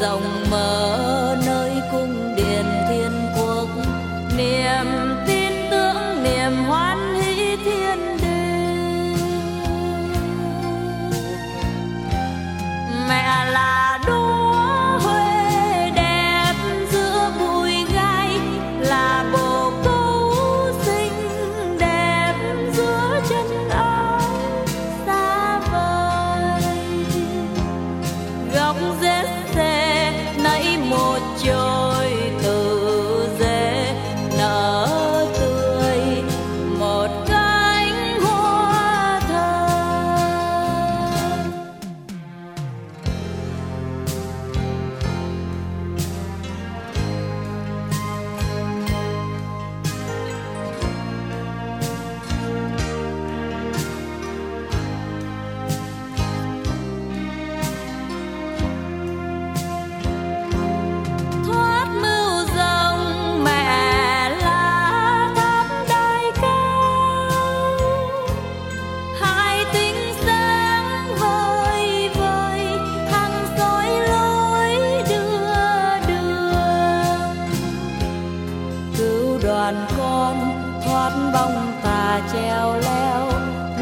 dòng mở đoàn con thoát bóng tà treo leo.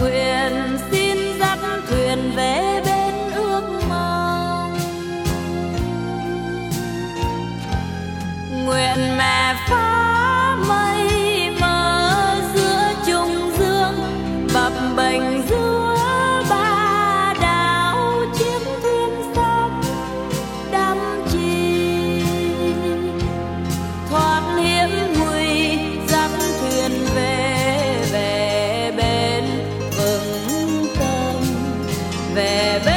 Nguyện xin dắt thuyền về bên ước mong. Nguyện mẹ phá bebé.